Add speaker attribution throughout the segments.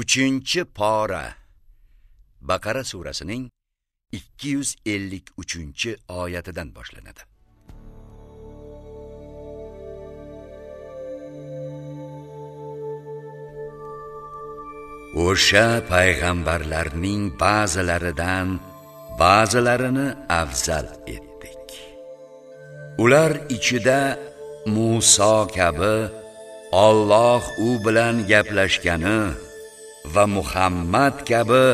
Speaker 1: uchinchi pora. Baqara surasining 253 oyatidan boshlanadi. O'sha payg'ambarlarning ba'zilaridan ba'zilarini afzal etdik. Ular ichida Musa kabi Alloh u bilan gaplashgani va Muhammad kabi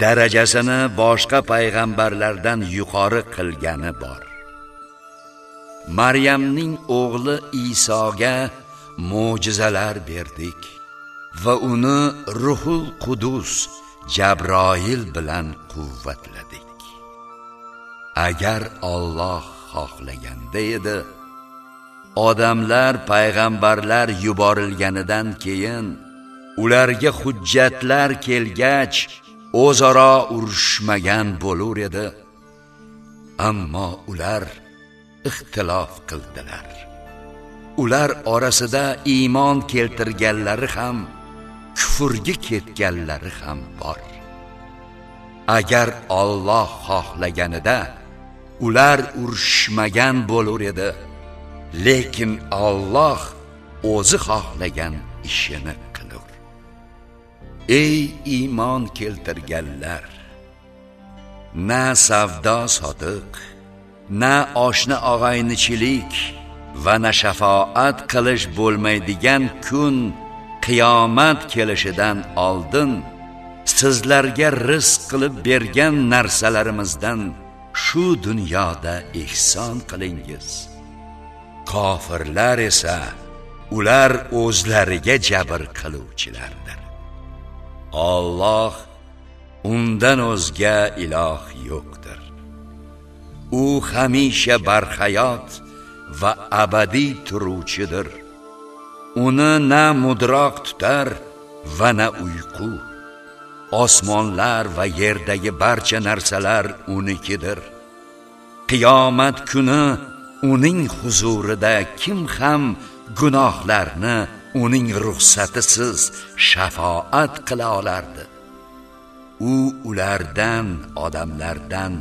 Speaker 1: darajasini boshqa payg'ambarlardan yuqori qilgani bor. Maryamning o'g'li Isoga mo'jizalar berdik va uni Ruhul Qudus Jabroil bilan quvvatladik. Agar Alloh xohlaganda edi, odamlar payg'ambarlar yuborilganidan keyin ularga hujjatlar kelgach o'zaro urushmagan bo'lar edi. Ammo ular ixtilof qildilar. Ular orasida iymon keltirganlari ham kufrga ketganlari ham bor. Agar Alloh xohlaganida ular urushmagan bo'lar edi. Lekin Alloh o'zi xohlagan ishini ey iymon keltirganlar na savdo sotiq na oshna og'aynichilik va na shafoat qilish bo'lmaydigan kun qiyomat kelishidan oldin sizlarga rizq qilib bergan narsalarimizdan shu dunyoda ihson qilingiz. Kofirlar esa ular o'zlariga jabr qiluvchilardir. Alloh undan o'zga iloh yo'qdir. U hamisha barhayot va abadiy turuvchidir. Uni na mudroq tutar va na uyqu. Osmonlar va yerdagi barcha narsalar unikidir. Qiyomat kuni uning huzurida kim ham gunohlarni uning ruxsatisiz shafoat qila olardi. U ulardan odamlardan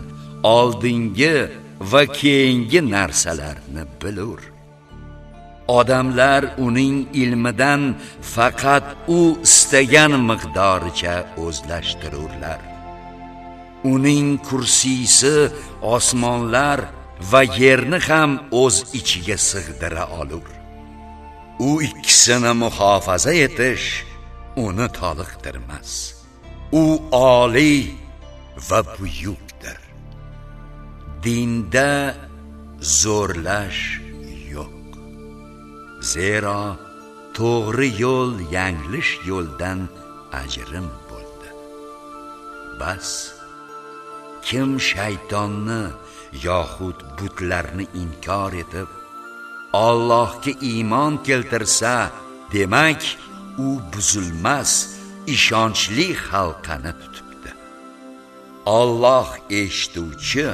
Speaker 1: oldingi va keyingi narsalarni bilur. Odamlar uning ilmidan faqat u istagan miqdoricha o'zlashtirurlar. Uning kursiysi osmonlar va yerni ham o'z ichiga sig'dira olur. U ikkisini muhofaza etish uni toliqtirmas. U oliy va buyukdir. Dinda zo'rlash yo'q. Zero to'g'ri yo'l yanglish yo'ldan ajrim bo'ldi. Bas kim shaytonni yoxud butlarni inkor etib Allohga iymon keltirsa demak u buzilmas ishonchli xalqani tutibdi. Alloh eshituvchi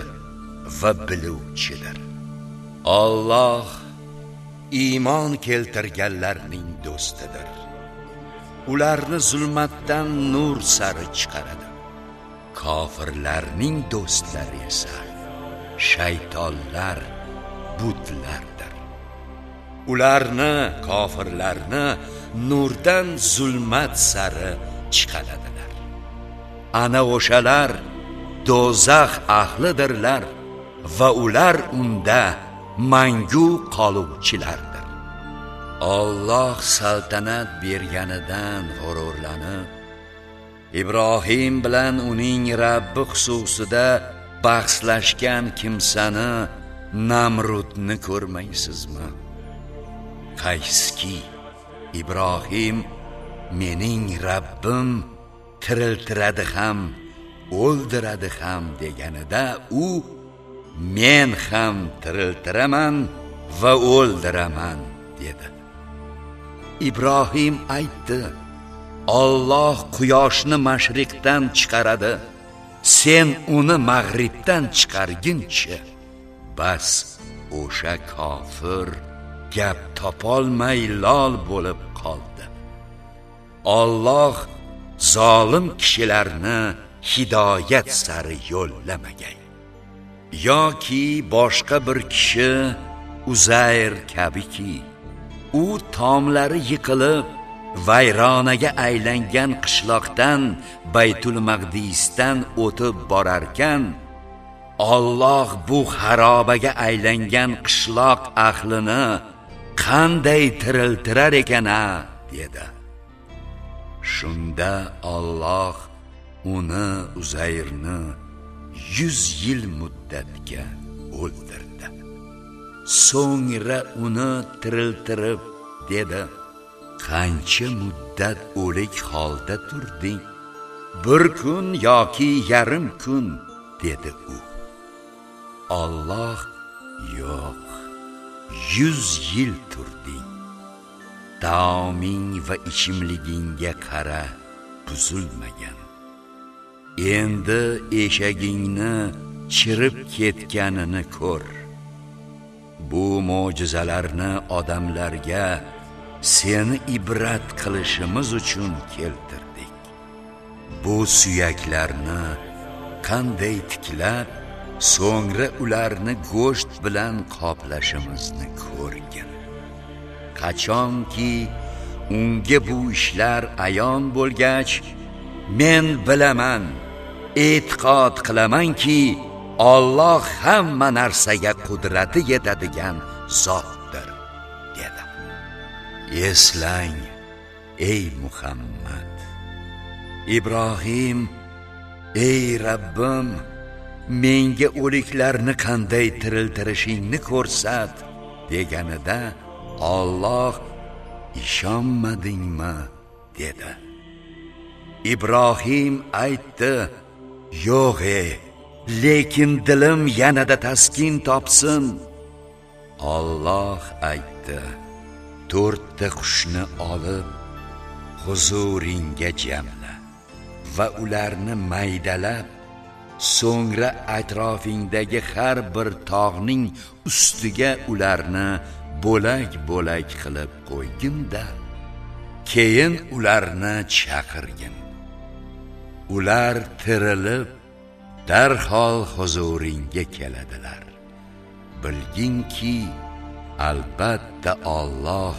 Speaker 1: va biluvchidir. Alloh iymon keltirganlarning do'stidir. Ularni zulmatdan nur sari chiqaradi. Kofirlarning do'stlari esa shaytonlar butlardir. Ularni kofirlarni nurdan zulmat sari chiqaradilar ana o'shalar do'zax ahlidirlar va ular unda mangu qoluvchilardir Alloh saltanat berganidan g'ururlanib Ibrohim bilan uning Rabbi xususida bahslashgan kimsani Namrudni ko'rmaysizmi? Qaysiki Ibrohim mening Rabbim tiriltiradi ham, o'ldiradi ham deganida u men ham tiriltiraman va o'ldiraman dedi. Ibrohim aytdi: Alloh quyoshni mashriqdan chiqaradi sen uni mag'ribdan chiqarguncha bas o'sha kofir gap topolmay lol bo'lib qoldi. Alloh zolim kishilarni hidoyat sari yo'llamagay. Yoki boshqa bir kishi uzayr kabiki u tomlari yiqilib vayronaga aylangan qishloqdan baytul maqdisdan o'tib borarkan Alloh bu xarobaga aylangan qishloq ahlini qanday tiriltirar ekan a dedi. Shunda Alloh uni uzayrni yuz yil muddatga o'ldirdi. So'ngra uni tiriltirib dedi qancha muddat o'lik holda turding? Bir kun yoki yarim kun? dedi u. Alloh yo'q. Yuz yil turding taoming va ichimligingga qara buzilmagan. Endi eshagingni chirib ketganini ko'r. Bu mo'jizalarni odamlarga seni ibrat qilishimiz uchun keltirdik. Bu suyaklarni qanday tiklab so'ngra ularni go'sht bilan qoplashimizni ko'rgin. Qachonki unga bu ishlar ayon bo'lgach men bilaman e'tiqod qilamanki Alloh hamma narsaga qudrati yetadigan zotdir dedi. Eslang ey muhammad. Ibrohim ey rabbim menga o'liklarni qanday tiriltirishingni ko'rsat deganida Alloh ishonmadingmi? dedi. Ibrohim aytdi yo'q ey lekin dilim yanada taskin topsin. Alloh aytdi to'rtta qushni olib huzuringga jamla va ularni maydalab so'ngra atrofingdagi har bir tog'ning ustiga ularni bo'lak bo'lak qilib qo'ygin-da keyin ularni chaqirgin. Ular tirilib darhol huzuringga keladilar. Bilginki albatta Alloh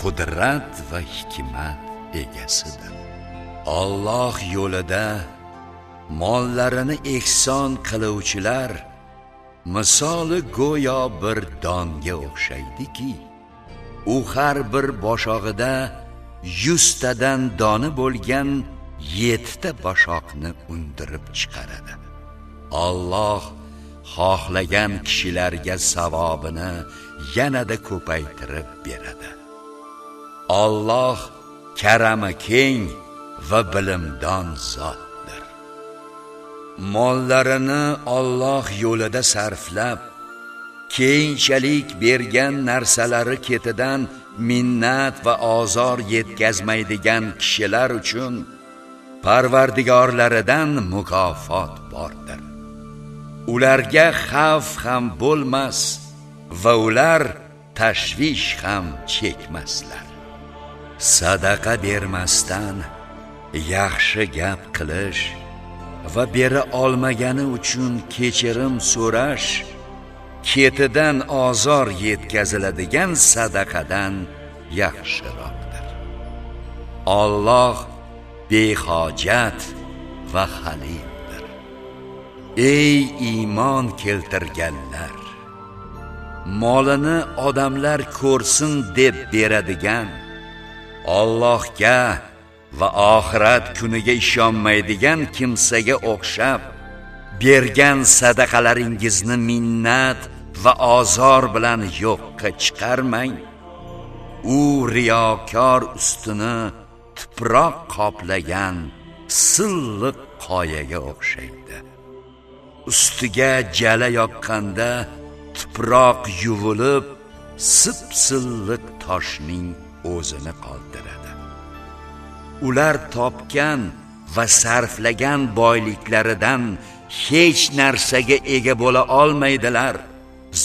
Speaker 1: qudrat va hikmat egasidir. Alloh yo'lida mollarini ehson qiluvchilar misoli go'yo bir donga o'xshaydiki u har bir boshog'ida yuztadan doni bo'lgan yettita boshoqni undirib chiqaradi. Alloh xohlagan kishilarga savobini yanada ko'paytirib beradi. Alloh karami keng va bilimdon zot. Mollarini Alloh yo'lida sarflab keyinchalik bergan narsalari ketidan minnat va ozor yetkazmaydigan kishilar uchun parvardigorlaridan mukofot bordir. Ularga xavf ham bo'lmas va ular tashvish ham chekmaslar. Sadaqa bermasdan yaxshi gap qilish va bera olmagani uchun kechirim so'rash ketidan ozor yetkaziladigan sadaqadan yaxshiroqdir. Alloh behojat va halimdir ey iymon keltirganlar molini odamlar ko'rsin deb beradigan Allohga va oxirat kuniga ishonmaydigan kimsaga o'xshab bergan sadaqalaringizni minnat va ozor bilan yo'qqa chiqarmang. U riyokor ustini tuproq qoplagan silliq qoyaga o'xshaydi. Ustiga jala yoqqanda tuproq yuvilib sip silliq toshning o'zini qoldiradi. Ular topgan va sarflagan boyliklaridan hech narsaga ega bo'la olmaydilar.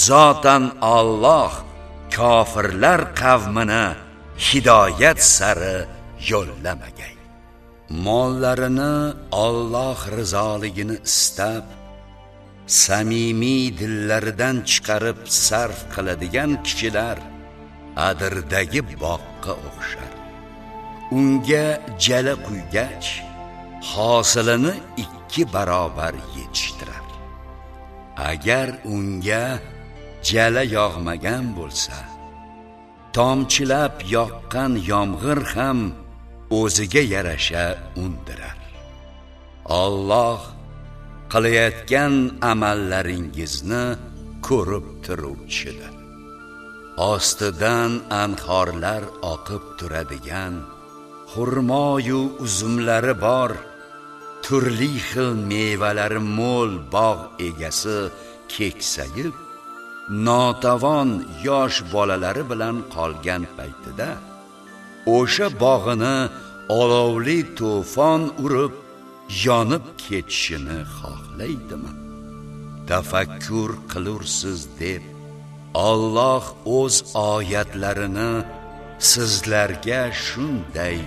Speaker 1: Zotan Alloh kofirlar qavmini hidoyat sari yo'llamagay. Mollarini Alloh rizoligini istab samimiy dillaridan chiqarib sarf qiladigan kishilar adirdagi boqqa o'xshar. Unga jala quygach hosilini ikki barobar yetishtirar. Agar unga jala yog'magan bo'lsa tomchilab yoqqan yomg'ir ham o'ziga yarasha undirar. Alloh qilayotgan amallaringizni ko'rib turuvchidir. Ostidan anhorlar oqib turadigan xurmoyu uzumlari bor. Turli xil mevalari mo'l bog' egasi keksayib notavon yosh bolalari bilan qolgan paytida o'sha bog'ini olovli to'fon urib yonib ketishini xohlaydimi? Tafakkur qilursiz deb Alloh o'z oyatlarini sizlarga shunday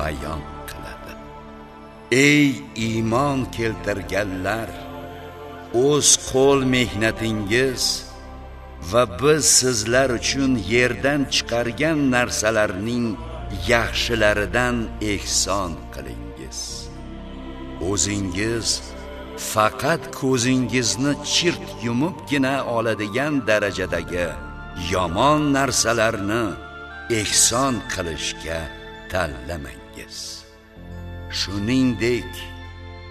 Speaker 1: bayon qiladi. Ey iymon keltirganlar o'z qo'l mehnatingiz va biz sizlar uchun yerdan chiqargan narsalarning yaxshilaridan ehson qilingiz. O'zingiz faqat ko'zingizni chirt yumibgina oladigan darajadagi yomon narsalarni ehson qilishga tanlamang. Shuningdek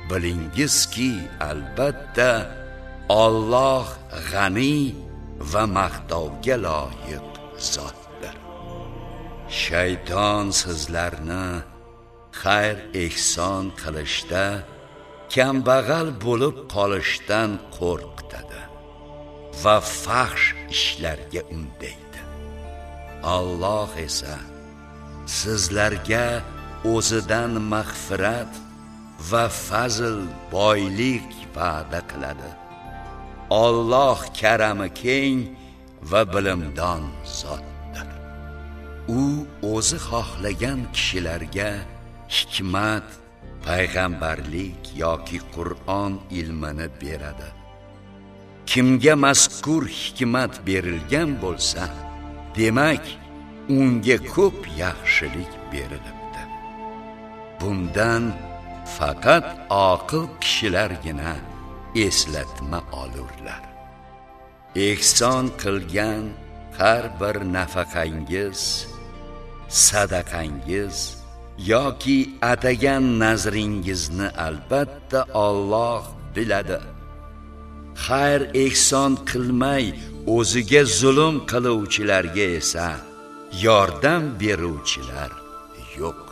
Speaker 1: bilingizki albatta Alloh g'ani va maqtovga loyiq zotdir. Shayton sizlarni xayr ehson qilishda kambag'al bo'lib qolishdan qo'rqitadi va faxsh ishlarga undaydi. Alloh esa sizlarga o'zidan mag'firat va fazl boylik va'da qiladi. Alloh karami keng va bilimdon zotdir. U o'zi xohlagan kishilarga hikmat payg'ambarlik yoki qur'on ilmini beradi. Kimga mazkur hikmat berilgan bo'lsa demak unga ko'p yaxshilik beriladi. Bundan faqat oqil kishilargina eslatma olurlar. Ehson qilgan har bir nafaqangiz sadaqangiz yoki atagan nazringizni albatta Alloh biladi. Xayr ehson qilmay o'ziga zulm qiluvchilarga esa yordam beruvchilar yo'q.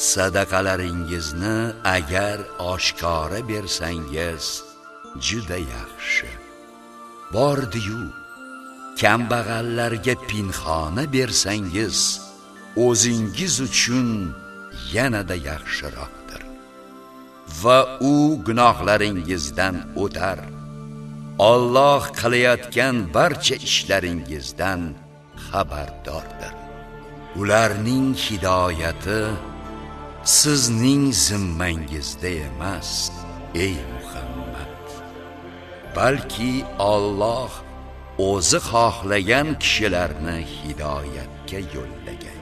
Speaker 1: Sadaqalaringizni agar oshkora bersangiz juda yaxshi. Bordiyu kambag'allarga pinxona bersangiz o'zingiz uchun yanada yaxshiroqdir. Va u gunohlaringizdan o'tar. Alloh qilayotgan barcha ishlaringizdan xabardordir. Ularning hidoyati sizning zimmangizda emas ey Muhammad. Balki Alloh o'zi xohlagan kishilarni hidoyatga yo'llagan.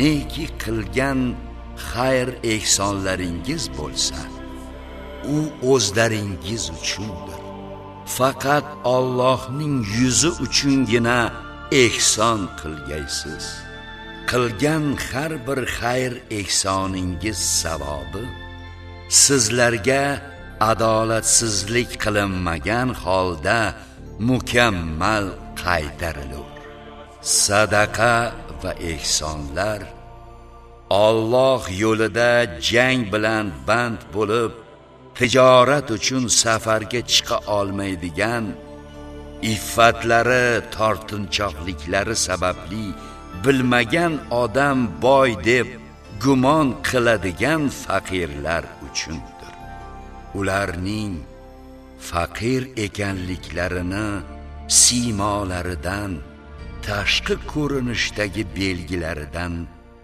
Speaker 1: Neki qilgan xayr ehsonlaringiz bo'lsa u o'zlaringiz uchundir. Faqat Allohning yuzi uchungina ehson qilgaysiz. Qilgan har bir xayr ehsoningiz savobi sizlarga adolatsizlik qilinmagan holda mukammal qaytarilur. Sadaqa va ehsonlar Alloh yo'lida jang bilan band bo'lib tijorat uchun safarga chiqa olmaydigan iffatlari tortinchoqliklari sababli bilmagan odam boy deb gumon qiladigan faqirlar uchundir. Ularning faqir ekanliklarini siymolaridan tashqi ko'rinishdagi belgilaridan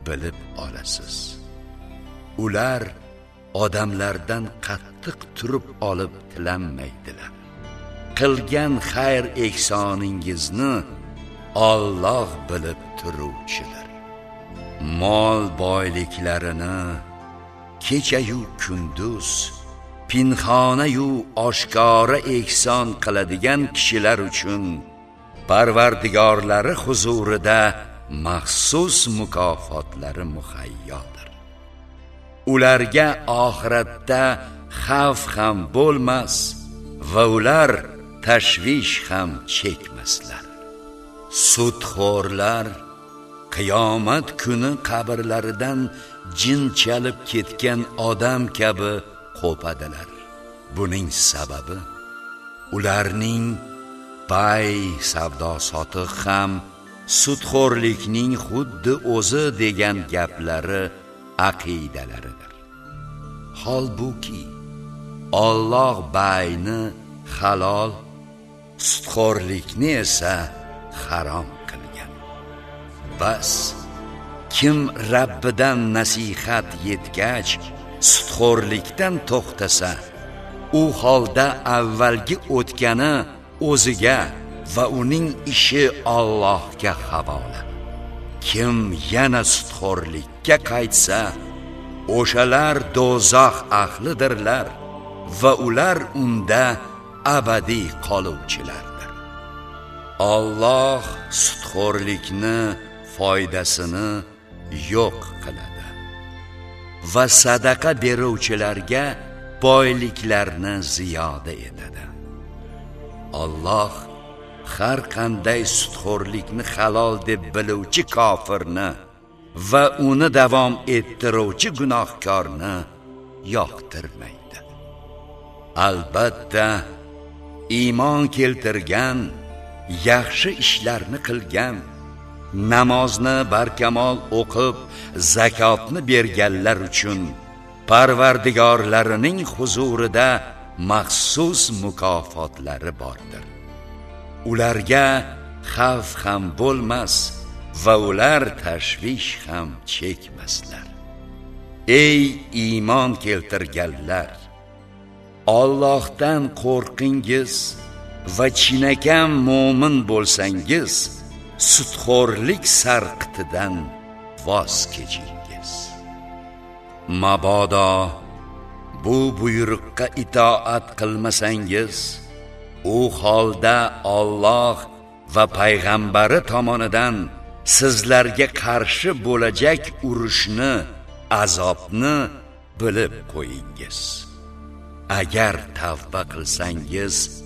Speaker 1: bilib olasiz. Ular odamlardan qattiq turib olib tilanmaydilar. Qilgan xayr ehsoningizni Alloh bilib turuvchidir mol boyliklarini kechayu kunduz pinxona-yu oshkora ehson qiladigan kishilar uchun parvardigorlari huzurida maxsus mukofotlari muhayyodir. Ularga oxiratda xavf ham bo'lmas va ular tashvish ham chekmaslar. Sudxo'rlar qiyomat kuni qabrlaridan jin chalib ketgan odam kabi qo'padilar. Buning sababi ularning pay savdo sotiq ham sudxo'rlikning xuddi o'zi degan gaplari aqidalaridir. Holbuki Alloh bayni halol sudxo'rlikni esa harom qilgan. Bas kim Rabbidan nasihat yetgach sutxo'rlikdan to'xtasa u holda avvalgi o'tgani o'ziga va uning ishi Allohga havola. Kim yana sutxo'rlikka qaytsa o'shalar do'zax ahlidirlar va ular unda abadiy qoluvchilar. Alloh sutxo'rlikni foydasini yo'q qiladi. Va sadaqa beruvchilarga boyliklarni ziyoda etadi. Alloh har qanday sutxo'rlikni halol deb biluvchi kofirni va uni davom ettiruvchi gunohkorni yoqtirmaydi. Albatta iymon keltirgan yaxshi ishlarni qilgan namozni barkamol o'qib zakotni berganlar uchun parvardigorlarining huzurida maxsus mukofotlari bordir. Ularga xavf ham bo'lmas va ular tashvish ham chekmaslar. Ey iymon keltirganlar Allohdan qo'rqingiz va chinakam mo'min bo'lsangiz sudxo'rlik sarqitidan voz kechingiz. Mabodo bu buyruqqa itoat qilmasangiz u holda Alloh va payg'ambari tomonidan sizlarga qarshi bo'lajak urushni azobni bilib qo'yingiz. Agar tavba qilsangiz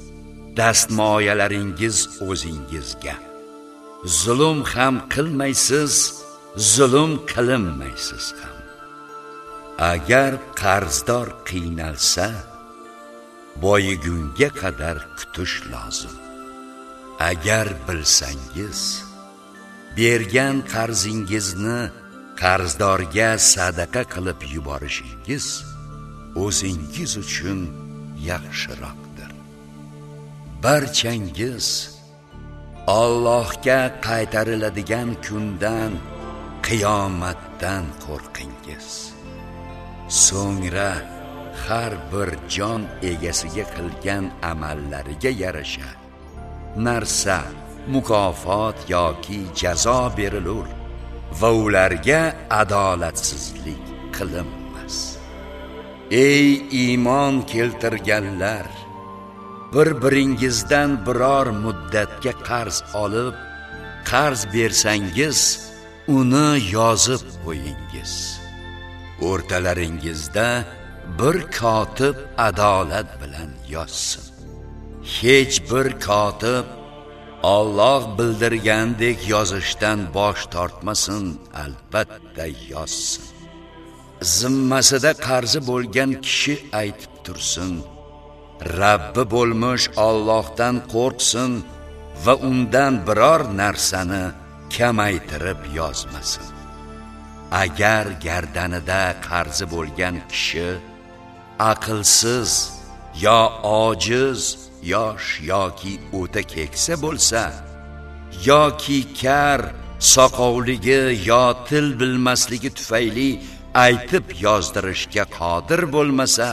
Speaker 1: dastmoyalaringiz o'zingizga. Zulm ham qilmaysiz zulm qilinmaysiz ham. Agar qarzdor qiynalsa boyigunga qadar kutish lozim. Agar bilsangiz bergan qarzingizni qarzdorga sadaqa qilib yuborishingiz o'zingiz uchun yaxshiroq. Barchangiz Allohga qaytariladigan kundan qiyomatdan qo'rqingiz. So'ngra har bir jon egasiga qilgan amallariga yarasha narsa mukofot yoki jazo berilur va ularga adolatsizlik qilinmas. Ey iymon keltirganlar bir biringizdan biror muddatga qarz olib qarz bersangiz uni yozib qo'yingiz. O'rtalaringizda bir kotib adolat bilan yozsin. Hech bir kotib Alloh bildirgandek yozishdan bosh tortmasin albatta yozsin. Zimmasida qarzi bo'lgan kishi aytib tursin Rabbi bo'lmish Allohdan qo'rqsin va undan biror narsani kamaytirib yozmasin. Agar gardanida qarzi bo'lgan kishi aqlsiz yo ojiz yosh yoki o'ta keksa bo'lsa yoki kar soqovligi yo til bilmasligi tufayli aytib yozdirishga qodir bo'lmasa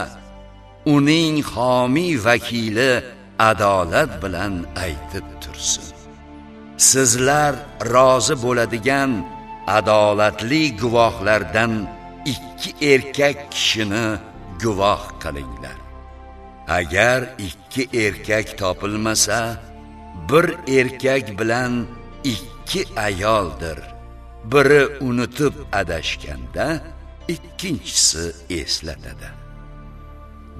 Speaker 1: uning homiy vakili adolat bilan aytib tursin. Sizlar rozi bo'ladigan adolatli guvohlardan ikki erkak kishini guvoh qilinglar. Agar ikki erkak topilmasa bir erkak bilan ikki ayoldir. Biri unutib adashganda ikkinchisi eslatadi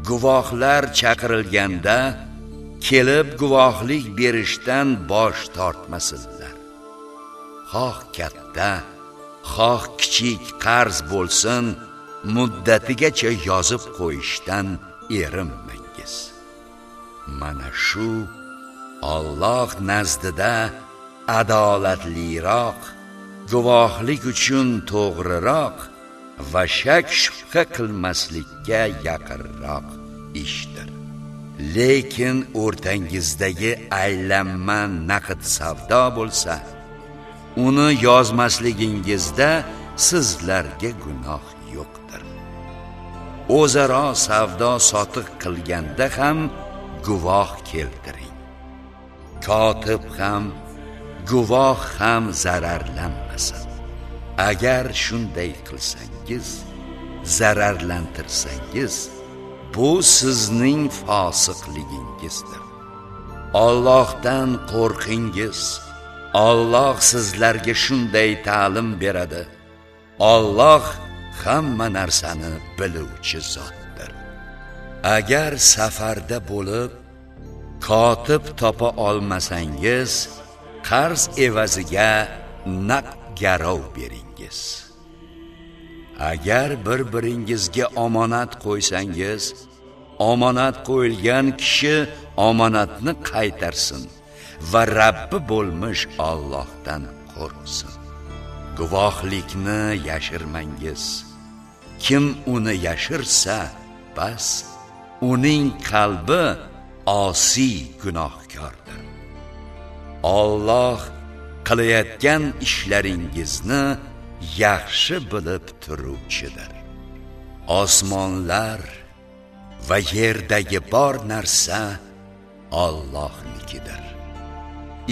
Speaker 1: guvohlar chaqirilganda kelib guvohlik berishdan bosh tortmasinlar. Xoh katta xoh kichik qarz bo'lsin muddatigacha yozib qo'yishdan erinmangiz mana shu Alloh nazdida adolatliroq guvohlik uchun to'g'riroq va shak shubha qilmaslikka yaqinroq. Ishdir. Lekin o'rtangizdagi aylanma naqd savdo bo'lsa uni yozmasligingizda sizlarga gunoh yo'qdir. O'zaro savdo sotiq qilganda ham guvoh keltiring. Kotib ham guvoh ham zararlanmasin. Agar shunday qilsangiz zararlantirsangiz bu sizning fosiqligingizdir. Allohdan qo'rqingiz. Alloh sizlarga shunday ta'lim beradi. Alloh hamma narsani biluvchi zotdir. Agar safarda bo'lib kotib topa olmasangiz qarz evaziga naqd garov beringiz. Agar bir biringizga omonat qo'ysangiz omonat qo'yilgan kishi omonatni qaytarsin va Rabbi bo'lmish Allohdan qo'rqsin. Guvohlikni yashirmangiz. Kim uni yashirsa bas uning qalbi osiy gunohkordir. Alloh qilayotgan ishlaringizni yaxshi bilib turuvchidir. Osmonlar va yerdagi bor narsa Allohnikidir.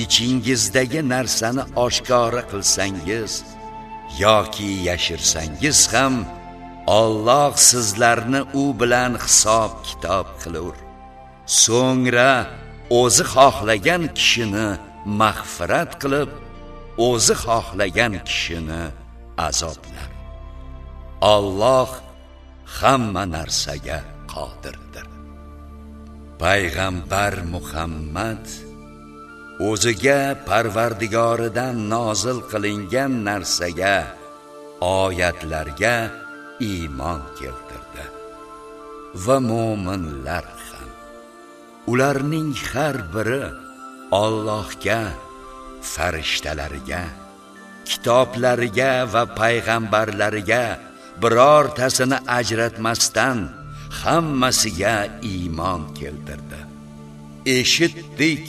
Speaker 1: Ichingizdagi narsani oshkora qilsangiz yoki yashirsangiz ham Alloh sizlarni u bilan hisob kitob qilur. So'ngra o'zi xohlagan kishini mag'firat qilib o'zi xohlagan kishini azoblar. Alloh hamma narsaga qodirdir. Payg'ambar Muhammad o'ziga parvardigoridan nozil qilingan narsaga oyatlarga iymon keltirdi. Va mu'minlar ham. Ularning har biri Allohga farishtalariga kitoblariga va payg'ambarlariga birortasini ajratmasdan hammasiga iymon keltirdi. Eshitdik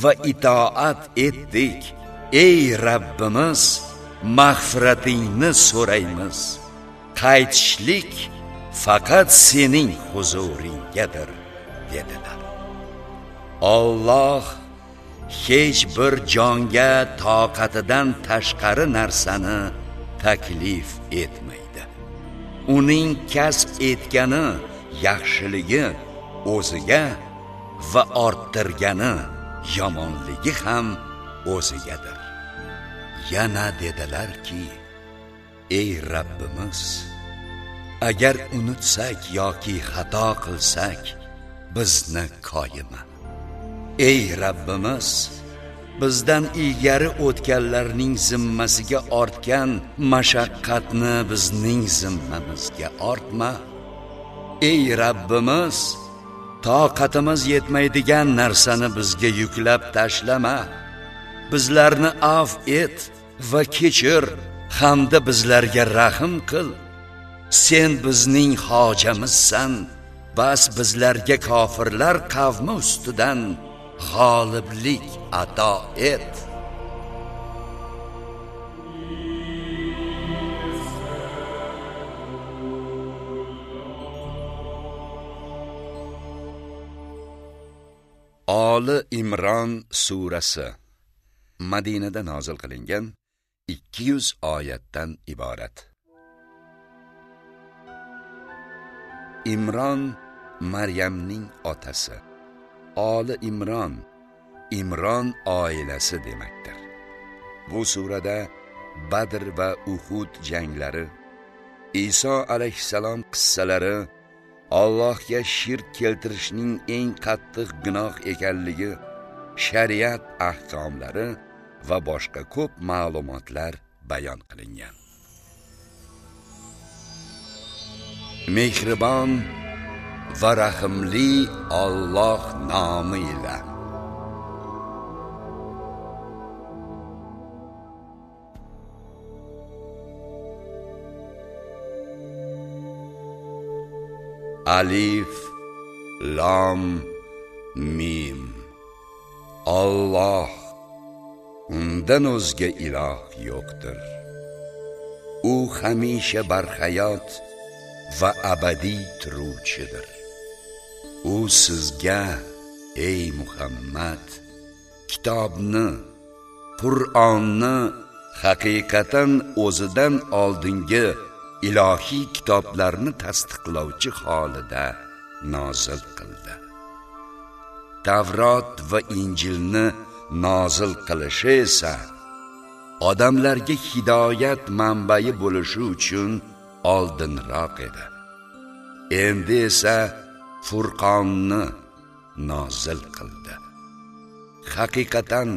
Speaker 1: va itoat etdik. Ey Rabbimiz mag'firatingni so'raymiz. Qaytishlik faqat sening huzuringgadir dedilar. Alloh hech bir jonga toqatidan tashqari narsani taklif etmaydi. Uning kasb etgani yaxshiligi o'ziga va orttirgani yomonligi ham o'zigadir. Yana dedilarki ey Rabbimiz agar unutsak yoki xato qilsak bizni koyima ey Rabbimiz bizdan ilgari o'tganlarning zimmasiga ortgan mashaqqatni bizning zimmamizga ortma. Ey Rabbimiz toqatimiz yetmaydigan narsani bizga yuklab tashlama. Bizlarni af et va kechir hamda bizlarga rahim qil. Sen bizning hojamizsan bas bizlarga kofirlar qavmi ustidan g'oliblik ato et. Oli imron surasi. Madinada nozil qilingan 200 oyatdan iborat. Imron maryamning otasi. Oli imron imron oilasi demakdir bu surada badr va uhud janglari iso alayhissalom qissalari Allohga shirk keltirishning eng qattiq gunoh ekanligi, shariat ahkomlari va boshqa ko'p ma'lumotlar bayon qilingan. Mehribon va rahimli Alloh nomi bilan alif lam mim Alloh undan o'zga iloh yo'qdir u hamisha barhayot va abadiy turuvchidir u sizga ey muhammad kitobni qur'onni haqiqatan o'zidan oldingi ilohiy kitoblarni tasdiqlovchi holida nozil qildi. Tavrot va injilni nozil qilishi esa odamlarga hidoyat manbai bo'lishi uchun oldinroq edi. Endi esa furqonni nozil qildi. Haqiqatan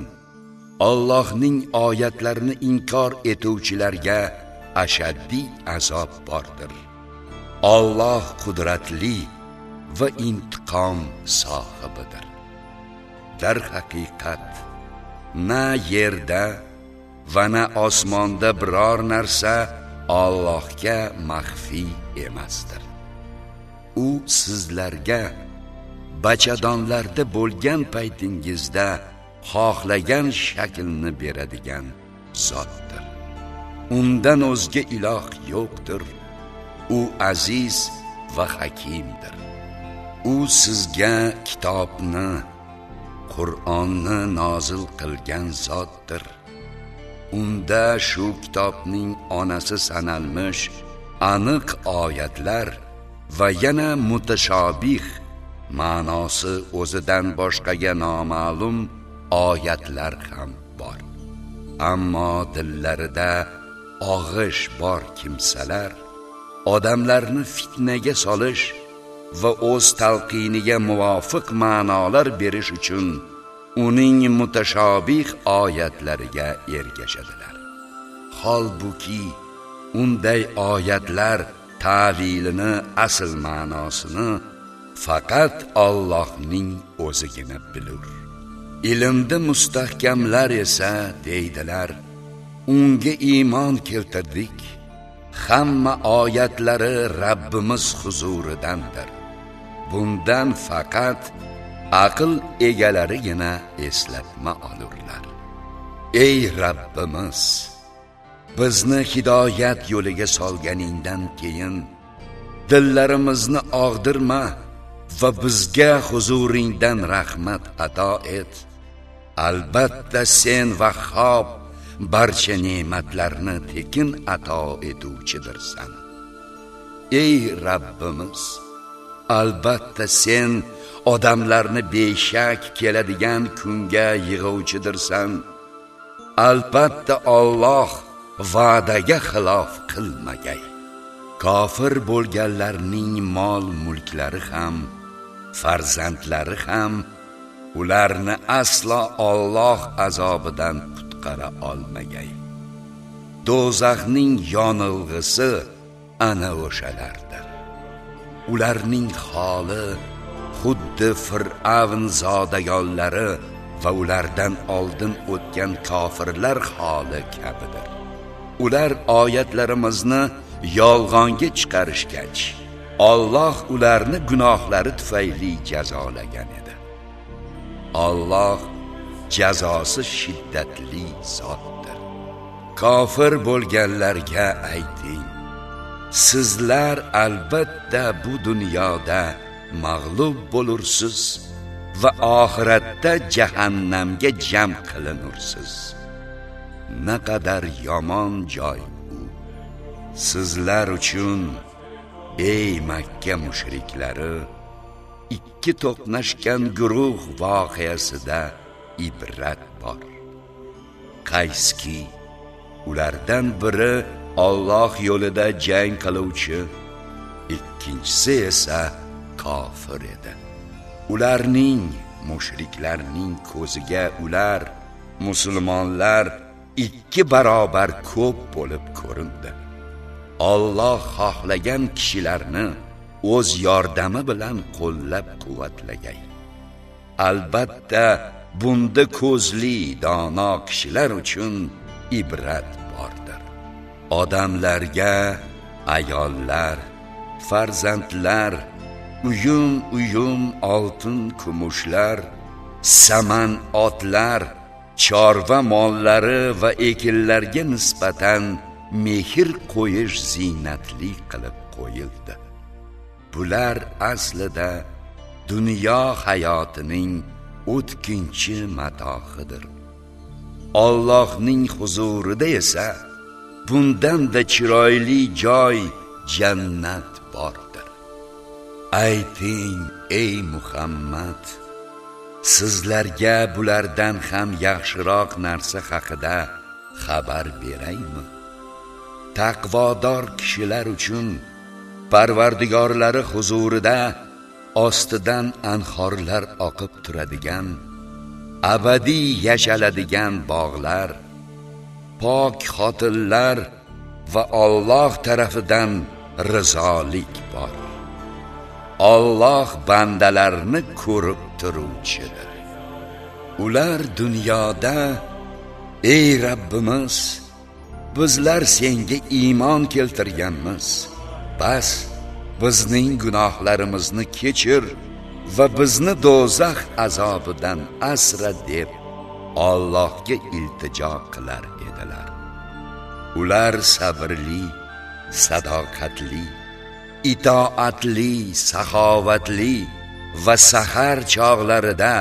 Speaker 1: Allohning oyatlarini inkor etuvchilarga ashaddiy azob bordir. Alloh qudratli va intiqom sohibidir. Dar haqiqat na yerda va na osmonda biror narsa Allohga maxfiy emasdir. U sizlarga bachadonlarda bo'lgan paytingizda xohlagan shaklni beradigan zotdir. Undan o'zga iloh yo'qdir. U aziz va hakimdir. U sizga kitobni qur'onni nozil qilgan zotdir. Unda shu kitobning onasi sanalmish aniq oyatlar va yana mutashobih ma'nosi o'zidan boshqaga noma'lum oyatlar ham bor. Ammo dillarida og'ish bor kimsalar odamlarni fitnaga solish va o'z talqiniga muvofiq ma'nolar berish uchun uning mutashobih oyatlariga ergashadilar. Holbuki unday oyatlar ta'vilini asl ma'nosini faqat Allohning o'zigina bilur. Ilmda mustahkamlar esa deydilar unga iymon keltirdik hamma oyatlari Rabbimiz huzuridandir. Bundan faqat aql egalarigina eslatma olurlar. Ey Rabbimiz! Bizni hidoyat yo'liga solganingdan keyin dillarimizni og'dirma va bizga huzuringdan rahmat ato et. Albatta sen vahhob barcha ne'matlarni tekin ato etuvchidirsan. Ey Rabbimiz albatta sen odamlarni beshak keladigan kunga yig'uvchidirsan. Albatta Alloh va'daga xilof qilmagay. Kofir bo'lganlarning mol mulklari ham farzandlari ham ularni aslo Alloh azobidan qutqara olmagay. Do'zaxning yonilg'isi ana o'shalardir. Ularning holi xuddi fir'avn zodagonlari va ulardan oldin o'tgan kofirlar holi kabidir. Ular oyatlarimizni yolg'onga chiqarishgach Alloh ularni gunohlari tufayli jazolagan edi. Alloh jazosi shiddatli zotdir. Kofir bo'lganlarga ayting sizlar albatta bu dunyoda mag'lub bo'lursiz va oxiratda jahannamga jam qilinursiz. Naqadar yomon joy u. Sizlar uchun ey makka mushriklari ikki to'qnashgan guruh voqeasida ibrat bor. Qayski ulardan biri Alloh yo'lida jang qiluvchi ikkinchisi esa kofir edi. Ularning mushriklarning ko'ziga ular musulmonlar ikki barobar ko'p bo'lib ko'rindi. Alloh xohlagan kishilarni o'z yordami bilan qo'llab quvvatlagay albatta bunda ko'zli dono kishilar uchun ibrat bordir. Odamlarga ayollar farzandlar uyum uyum oltin kumushlar saman otlar chorva mollari va ekinlarga nisbatan mehr qo'yish ziynatli qilib qo'yildi. Bular aslida dunyo hayotining o'tkinchi matohidir. Allohning huzurida esa bundan da chiroyli joy jannat bordir. Ayting ey muhammad! Sizlarga bulardan ham yaxshiroq narsa haqida xabar beraymi? Taqvodor kishilar uchun parvardigorlari huzurida ostidan anhorlar oqib turadigan abadiy yashaladigan bog'lar pok xotinlar va Alloh tarafidan rizolik bor. Alloh bandalarni ko'rib turuvchidir ular dunyoda ey Rabbimiz bizlar senga iymon keltirganmiz. Bas bizning gunohlarimizni kechir va bizni do'zax azobidan asra deb Allohga iltijo qilar edilar ular sabrli sadoqatli itoatli saxovatli va sahar chog'larida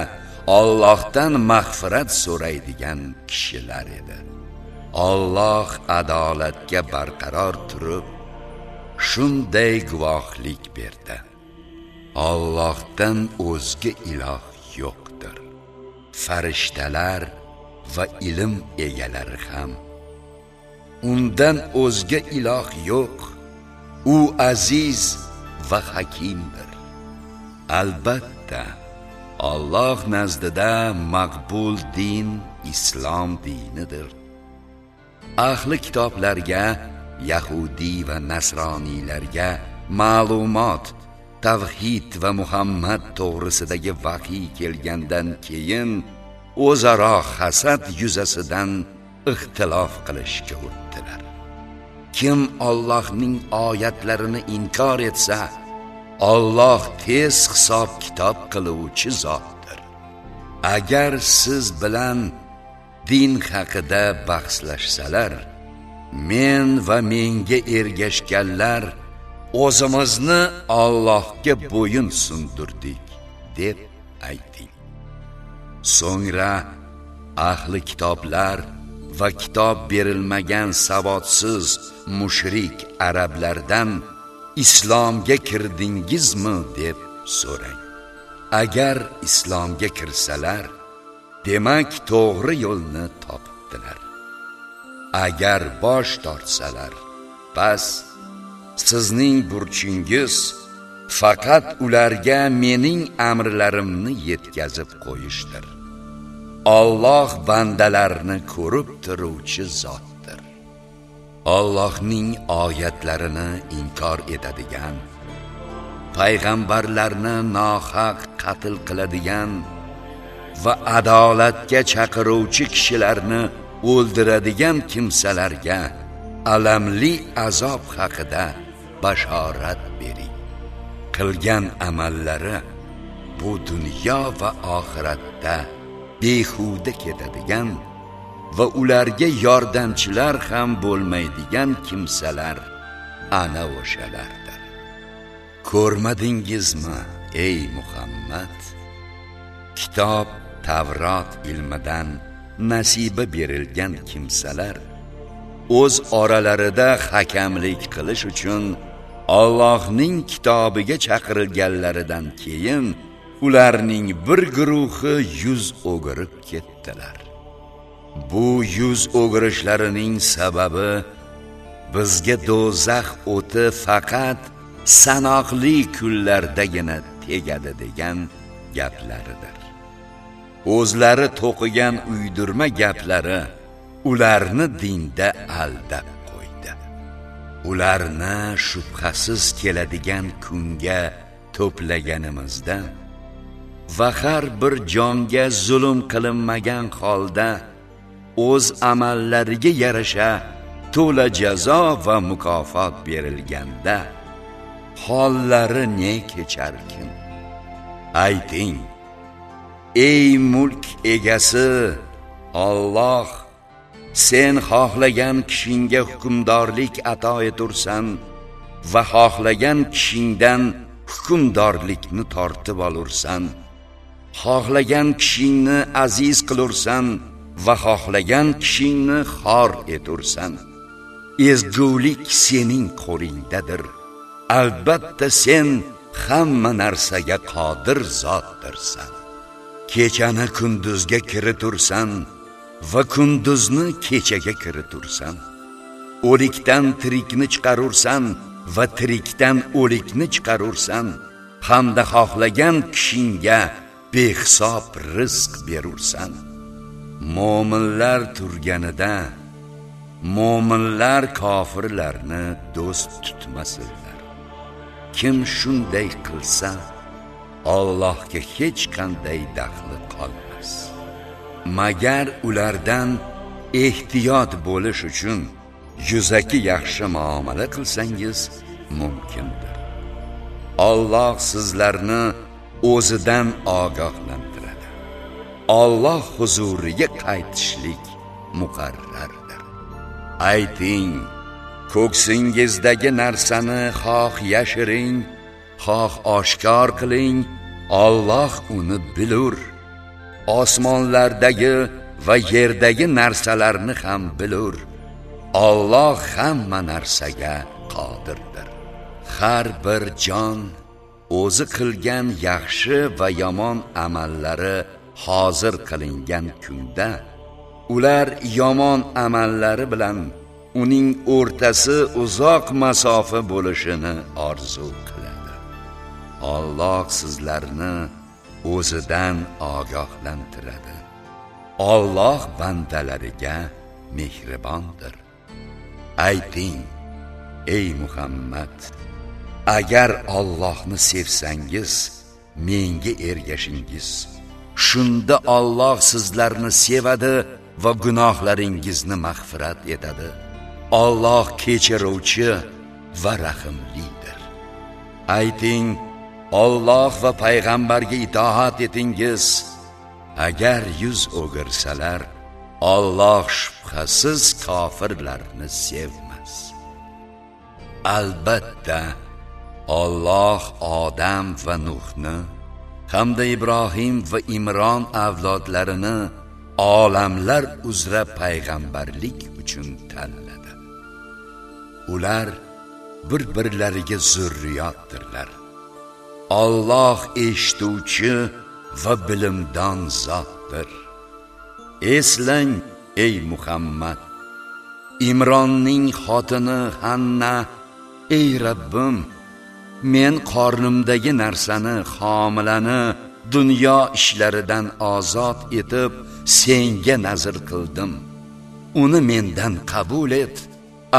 Speaker 1: Allohdan mag'firat so'raydigan kishilar edi. Alloh adolatga barqaror turib shunday guvohlik berdi. Allohdan o'zga iloh yo'qdir. Farishtalar va ilm egalari ham. Undan o'zga iloh yo'q u aziz va hakimdir. Albatta Alloh nazdida maqbul din islom dinidir. Ahli kitoblarga yahudiy va nasroniylarga ma'lumot tavhid va muhammad to'g'risidagi vahiy kelgandan keyin o'zaro hasad yuzasidan ixtilof qilishga o'tdilar kim Allohning oyatlarini inkor etsa Alloh tez hisob kitob qiluvchi zotdir. Agar siz bilan din haqida bahslashsalar men va menga ergashganlar o'zimizni Allohga bo'yin sundirdik deb ayting. So'ngra ahli kitoblar va kitob berilmagan savodsiz mushrik arablardan islomga kirdingizmi deb so'rang. Agar islomga kirsalar demak to'g'ri yo'lni topibdilar. Agar bosh tortsalar bas sizning burchingiz faqat ularga mening amrlarimni yetkazib qo'yishdir. Alloh bandalarni ko'rib turuvchi zot. Allohning oyatlarini inkor etadigan payg'ambarlarni nohaq qatl qiladigan va adolatga chaqiruvchi kishilarni o'ldiradigan kimsalarga alamli azob haqida bashorat bering. Qilgan amallari bu dunyo va oxiratda behuda ketadigan va ularga yordamchilar ham bo'lmaydigan kimsalar ana o'shalardir. Ko'rmadingizmi ey muhammad? Kitob tavrot ilmidan nasiba berilgan kimsalar o'z oralarida hakamlik qilish uchun Allohning kitobiga chaqirilganlaridan keyin ularning bir guruhi yuz o'girib ketdilar. Bu yuz o'girishlarining sababi bizga do'zax o'ti faqat sanoqli kunlardagina tegadi degan gaplaridir. O'zlari to'qigan uydirma gaplari ularni dinda aldab qo'ydi. Ularni shubhasiz keladigan kunga to'plaganimizda va har bir jonga zulm qilinmagan holda o'z amallariga yarasha to'la jazo va mukofot berilganda hollari ne kecharkin. Ayting ey mulk egasi Alloh sen xohlagan kishingga hukmdorlik ato etursan va xohlagan kishingdan hukmdorlikni tortib olursan xohlagan kishingni aziz qilursan va xohlagan kishingni xor etursan. Ezgulik sening qo'lingdadir. Albatta sen hamma narsaga qodir zotdirsan. Kechani kunduzga kiritursan va kunduzni kechaga kiritursan. O'likdan tirikni chiqarursan va tirikdan o'likni chiqarursan. Hamda xohlagan kishingga behisob rizq berursan. Mo'minlar turganida mo'minlar kofirlarni do'st tutmasinlar. Kim shunday qilsa Allohga hech qanday daxli qolmas. Magar ulardan ehtiyot bo'lish uchun yuzaki yaxshi muomala qilsangiz mumkindir. Alloh sizlarni o'zidan ogohlantiradi Alloh huzuriga qaytishlik muqarrardir. Ayting ko'ksingizdagi narsani xoh yashiring xoh oshkor qiling Alloh uni bilur. Osmonlardagi va yerdagi narsalarni ham bilur. Alloh hamma narsaga qodirdir. Har bir jon o'zi qilgan yaxshi va yomon amallari hozir qilingan kunda ular yomon amallari bilan uning o'rtasi uzoq masofa bo'lishini orzu qiladi. Alloh sizlarni o'zidan ogohlantiradi. Alloh bandalariga mehribondir. Ayting ey Muhammad agar Allohni sevsangiz menga ergashingiz shunda Alloh sizlarni sevadi va gunohlaringizni mag'firat etadi. Alloh kechiruvchi va rahimlidir. Ayting Alloh va payg'ambarga itoat etingiz. Agar yuz o'girsalar Alloh shubhasiz kofirlarni sevmas. Albatta Alloh Odam va Nuhni hamda Ibrohim va Imron avlodlarini olamlar uzra payg'ambarlik uchun tanladi. Ular bir-birlariga zurriyotdirlar. Alloh eshituvchi va bilimdon zotdir. Eslang, ey Muhammad, Imronning xotini Hanna, ey Rabbim, men qornimdagi narsani homilani dunyo ishlaridan ozod etib senga nazr qildim. Uni mendan qabul et.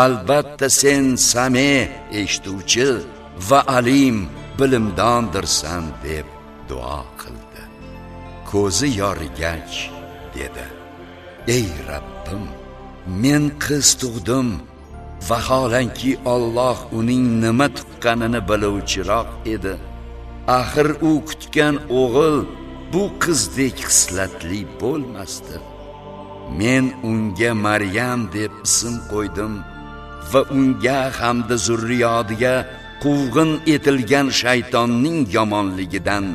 Speaker 1: Albatta sen same eshituvchi va alim bilimdondirsan deb duo qildi. Ko'zi yorigach dedi. Ey rabbim men qiz tug'dim. Vaholanki Alloh uning nima tuqqanini biluvchiroq edi. Axir u kutgan o'g'il bu qizdek xislatli bo'lmasdi. Men unga maryam deb ism qo'ydim va unga hamda zurriyodiga quvg'in etilgan shaytonning yomonligidan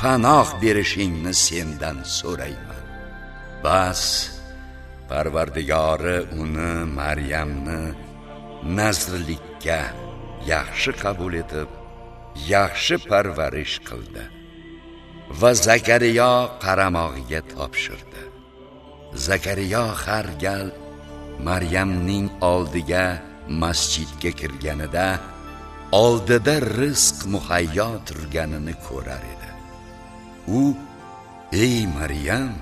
Speaker 1: panoh berishingni sendan so'rayman. Bas parvardigori uni maryamni nazrlikka yaxshi qabul etib yaxshi parvarish qildi va zakariyo qaramog'iga topshirdi. Zakariyo har gal maryamning oldiga masjidga kirganida oldida rizq muhayyo turganini ko'rar edi. U ey maryam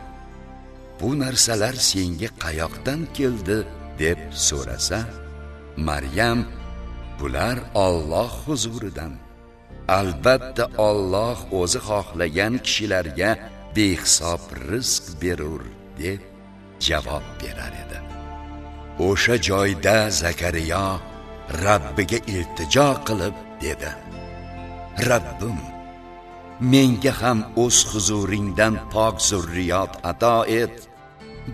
Speaker 1: bu narsalar senga qayoqdan keldi? deb so'rasa maryam bular Alloh huzuridan. Albatta Alloh o'zi xohlagan kishilarga behisob rizq berur deb javob berar edi. O'sha joyda zakariya Rabbiga iltijo qilib dedi. Rabbim menga ham o'z huzuringdan pok zurriyot ato et.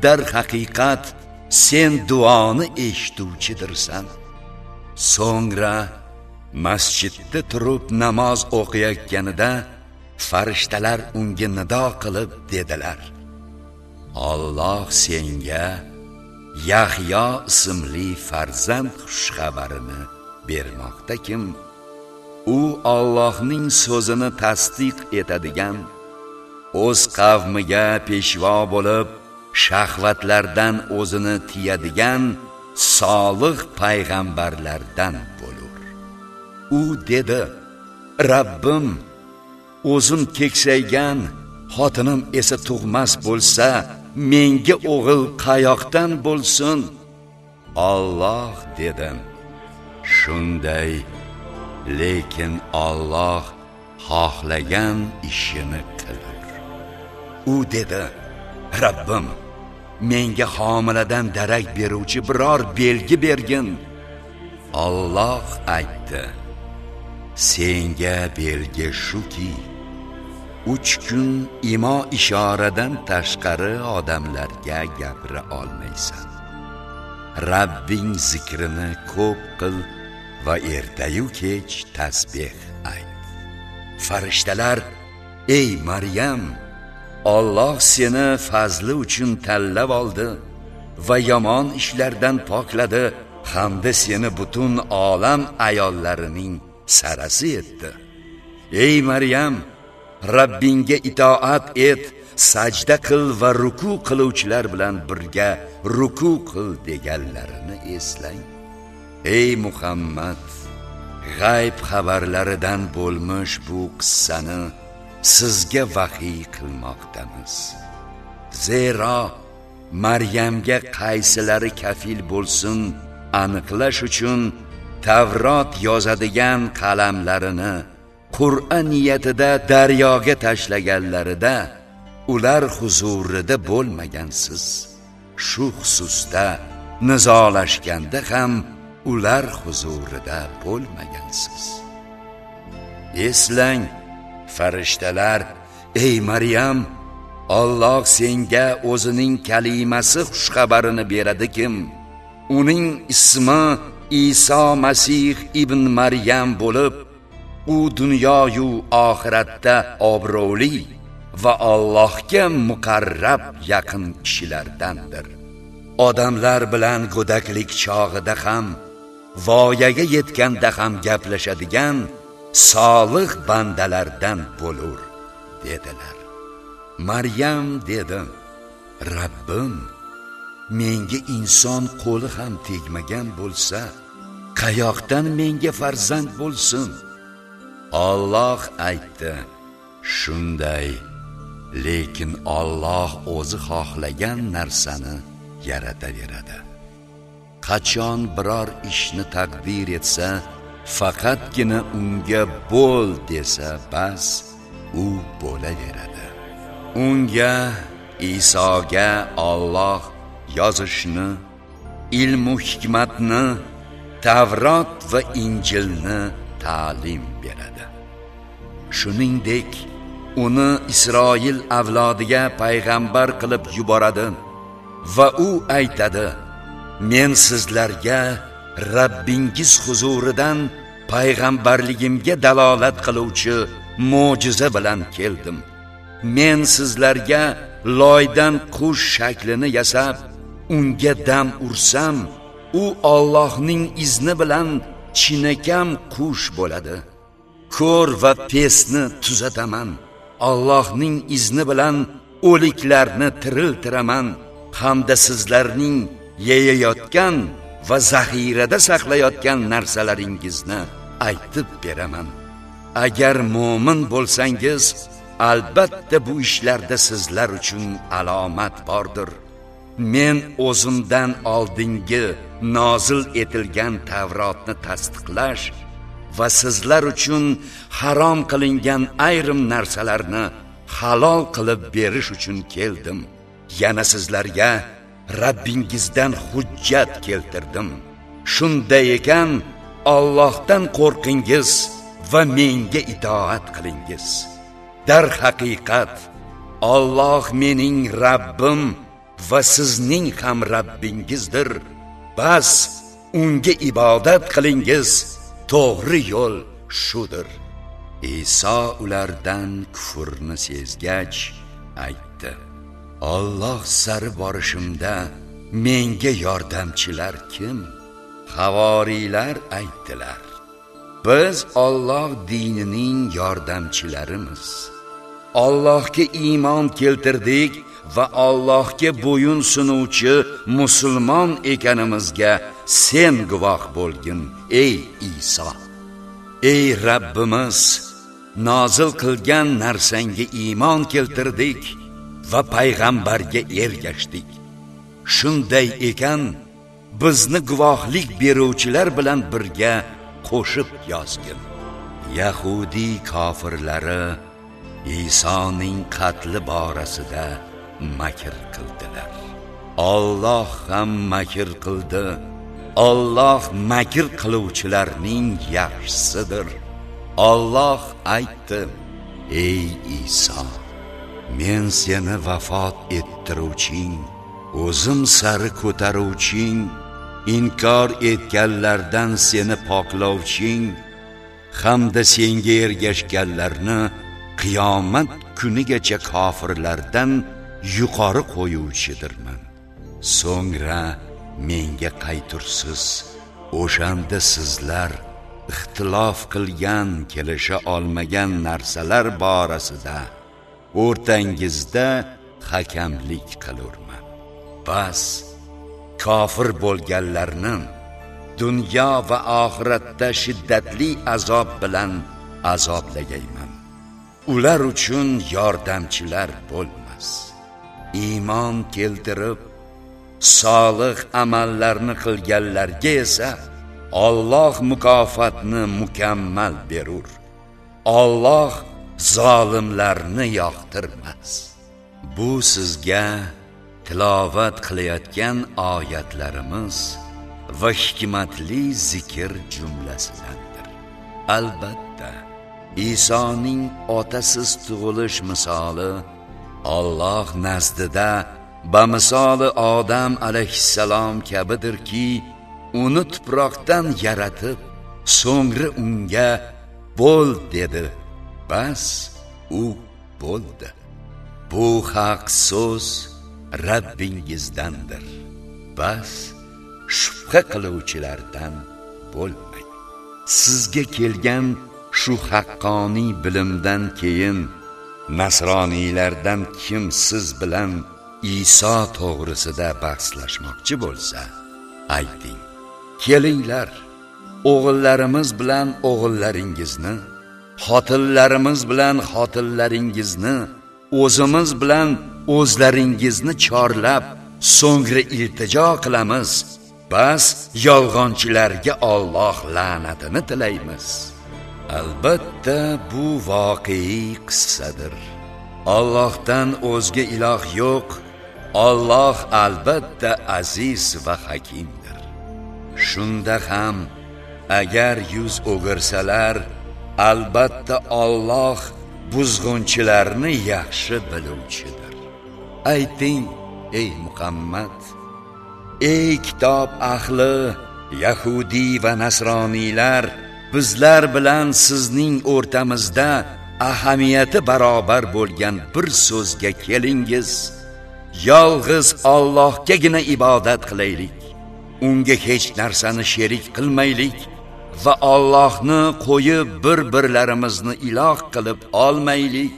Speaker 1: Dar haqiqat sen duoni eshituvchidirsan. So'ngra masjidda turib namoz o'qiyotganida farishtalar unga nido qilib dedilar. Alloh senga Yahyo ismli farzand xushxabarini bermoqda kim u Allohning so'zini tasdiq etadigan o'z qavmiga peshvo bo'lib shahvatlardan o'zini tiyadigan solih payg'ambarlardan bo'lur. U dedi Rabbim o'zim keksaygan xotinim esa tug'mas bo'lsa menga o'g'il qayoqdan bo'lsin? Alloh dedim shunday lekin Alloh xohlagan ishini qilur. U dedi Rabbim menga homiladan darak beruvchi biror belgi bergin. Alloh aytdi senga belgi shuki uch kun imo ishoradan tashqari odamlarga gapira olmaysan. Rabbing zikrini ko'p qil va ertayu kech tasbih ayt. Farishtalar ey maryam Alloh seni fazli uchun tanlab oldi va yomon ishlardan pokladi hamda seni butun olam ayollarining sarasi etdi. Ey maryam Rabbingga itoat et sajda qil va ruku qiluvchilar bilan birga ruku qil deganlarini eslang. Ey muhammad g'ayb xabarlaridan bo'lmish bu qissani sizga vahiy qilmoqdamiz. Zero maryamga qaysilari kafil bo'lsin aniqlash uchun tavrot yozadigan qalamlarini qur'a niyatida daryoga tashlaganlarida ular huzurida bo'lmagansiz. Shu xususda nizolashganda ham ular huzurida bo'lmagansiz. Eslang farishtalar ey maryam Alloh senga o'zining kalimasi xushxabarini beradi kim uning ismi Iso Masih ibn Maryam bo'lib u dunyoyu oxiratda obro'li va Allohga muqarrab yaqin kishilardandir. Odamlar bilan go'daklik chog'ida ham voyaga yetganda ham gaplashadigan solih bandalardan bo'lur dedilar. Maryam dedi rabbim menga inson qo'li ham tegmagan bo'lsa qayoqdan menga farzand bo'lsin? Alloh aytdi shunday lekin Alloh o'zi xohlagan narsani yarataveradi. Qachon biror ishni taqdir etsa faqatgina unga bo'l desa bas u bo'laveradi. Unga Isoga Alloh yozishni ilmu hikmatni Tavrot va Injilni ta'lim beradi. Shuningdek uni Isroil avlodiga payg'ambar qilib yuboradi va u aytadi men sizlarga Rabbingiz huzuridan payg'ambarligimga dalolat qiluvchi mo'jiza bilan keldim. Men sizlarga loydan qush shaklini yasab unga dam ursam u Allohning izni bilan chinakam qush bo'ladi. Ko'r va pesni tuzataman Allohning izni bilan o'liklarni tiriltiraman hamda sizlarning yeyayotgan va zaxirada saqlayotgan narsalaringizni aytib beraman. Agar mo'min bo'lsangiz albatta bu ishlarda sizlar uchun alomat bordir. Men o'zimdan oldingi nozil etilgan tavrotni tasdiqlash va sizlar uchun harom qilingan ayrim narsalarni halol qilib berish uchun keldim. Yana sizlarga Rabbingizdan hujjat keltirdim. Shunday ekan Allohdan qo'rqingiz va menga itoat qilingiz. Dar haqiqat Alloh mening Rabbim va sizning ham Rabbingizdir. Bas unga ibodat qilingiz. To'g'ri yo'l shudir. Iso ulardan kufrni sezgach aytdi. Alloh sari borishimda menga yordamchilar kim? Havoriylar aytdilar. Biz Alloh dinining yordamchilarimiz. Allohga iymon keltirdik va Allohga bo'yun sunuvchi musulmon ekanimizga sen guvoh bo'lgin ey Iso. Ey Rabbimiz nozil qilgan narsangga iymon keltirdik. Va payg'ambarga ergashdik. Shunday ekan bizni guvohlik beruvchilar bilan birga qo'shib yozgin. Yahudi kofirlari Isoning qatli borasida makr qildilar. Alloh ham makr qildi. Alloh makr qiluvchilarning yaxshisidir. Alloh aytdi ey Iso men seni vafot ettiruvching o'zim sari ko'taruvching inkor etganlardan seni poklovching hamda senga ergashganlarni qiyomat kunigacha kofirlardan yuqori qo'yuvchidirman. So'ngra menga qaytursiz. O'shanda sizlar ixtilof qilgan kelisha olmagan narsalar borasida o'rtangizda hakamlik qilurman. Bas kofir bo'lganlarni dunyo va oxiratda shiddatli azob bilan azoblagayman ular uchun yordamchilar bo'lmas. Iymon keltirib solih amallarni qilganlarga esa Alloh mukofotni mukammal berur. Alloh zolimlarni yoqtirmas. Bu sizga tilovat qilayotgan oyatlarimiz va hikmatli zikr jumlasidandir. Albatta Isoning otasiz tug'ilish misoli Alloh nazdida bamisoli odam alayhissalom kabidirki uni tuproqdan yaratib so'ngra unga bo'l dedi. Bas u bo'ldi bu haq so'z Rabbingizdandir. Bas shubha qiluvchilardan bo'lmang. Sizga kelgan shu haqqoniy bilimdan keyin nasroniylardan kim siz bilan Iso to'g'risida bahslashmoqchi bo'lsa ayting. Kelinglar. O'g'illarimiz bilan o'g'illaringizni xotinlarimiz bilan xotinlaringizni o'zimiz bilan o'zlaringizni chorlab so'ngra iltijo qilamiz. Bas yolg'onchilarga Alloh la'natini tilaymiz. Albatta bu voqei qissadir. Allohdan o'zga iloh yo'q. Alloh albatta aziz va hakimdir. Shunda ham agar yuz o'girsalar albatta Alloh buzg'unchilarni yaxshi biluvchidir. Ayting ey muhammad ey kitob ahli yahudiy va nasroniylar bizlar bilan sizning o'rtamizda ahamiyati barobar bo'lgan bir so'zga kelingiz. Yolg'iz Allohgagina ibodat qilaylik. Unga hech narsani sherik qilmaylik. Va Allohni qo'yib bir-birlarimizni iloh qilib olmaylik.